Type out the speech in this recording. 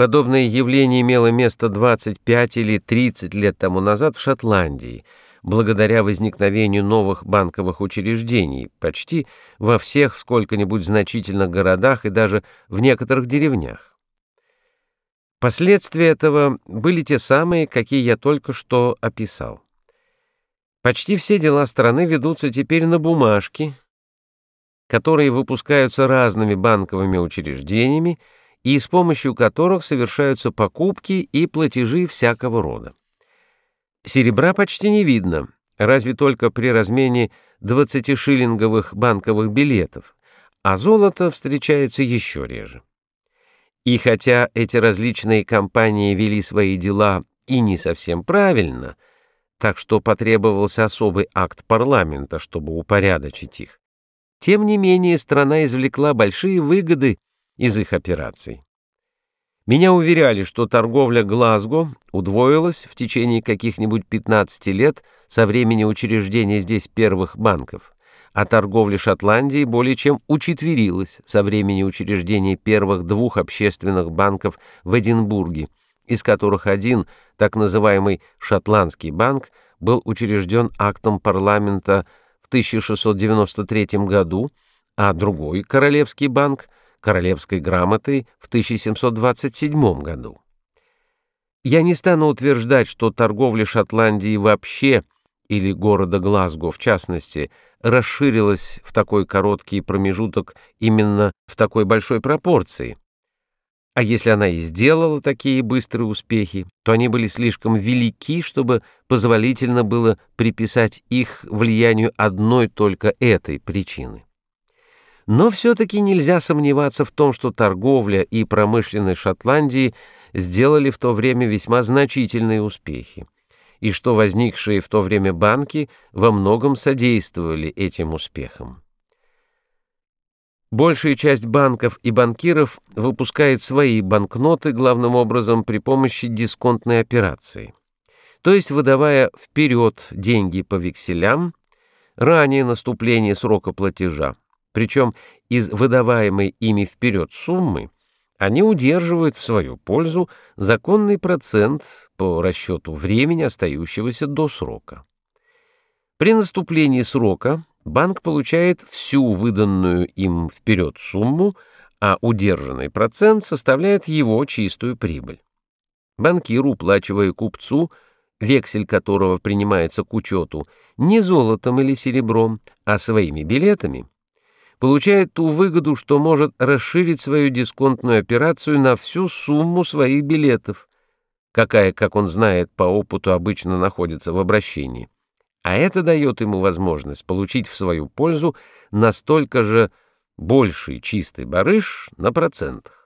Подобное явление имело место 25 или 30 лет тому назад в Шотландии, благодаря возникновению новых банковых учреждений почти во всех сколько-нибудь значительных городах и даже в некоторых деревнях. Последствия этого были те самые, какие я только что описал. Почти все дела страны ведутся теперь на бумажке, которые выпускаются разными банковыми учреждениями и с помощью которых совершаются покупки и платежи всякого рода. Серебра почти не видно, разве только при размене 20-шиллинговых банковых билетов, а золото встречается еще реже. И хотя эти различные компании вели свои дела и не совсем правильно, так что потребовался особый акт парламента, чтобы упорядочить их, тем не менее страна извлекла большие выгоды из их операций. Меня уверяли, что торговля Глазго удвоилась в течение каких-нибудь 15 лет со времени учреждения здесь первых банков, а торговля Шотландии более чем учетверилась со времени учреждения первых двух общественных банков в Эдинбурге, из которых один, так называемый Шотландский банк, был учрежден актом парламента в 1693 году, а другой Королевский банк – королевской грамотой в 1727 году. Я не стану утверждать, что торговля Шотландии вообще, или города Глазго в частности, расширилась в такой короткий промежуток именно в такой большой пропорции. А если она и сделала такие быстрые успехи, то они были слишком велики, чтобы позволительно было приписать их влиянию одной только этой причины. Но все-таки нельзя сомневаться в том, что торговля и промышленность Шотландии сделали в то время весьма значительные успехи, и что возникшие в то время банки во многом содействовали этим успехам. Большая часть банков и банкиров выпускает свои банкноты главным образом при помощи дисконтной операции, то есть выдавая вперед деньги по векселям ранее наступления срока платежа. Причем из выдаваемой ими вперед суммы они удерживают в свою пользу законный процент по расчету времени, остающегося до срока. При наступлении срока банк получает всю выданную им вперед сумму, а удержанный процент составляет его чистую прибыль. Банкир, уплачивая купцу, вексель которого принимается к учету не золотом или серебром, а своими билетами, получает ту выгоду, что может расширить свою дисконтную операцию на всю сумму своих билетов, какая, как он знает по опыту, обычно находится в обращении. А это дает ему возможность получить в свою пользу настолько же больший чистый барыш на процентах.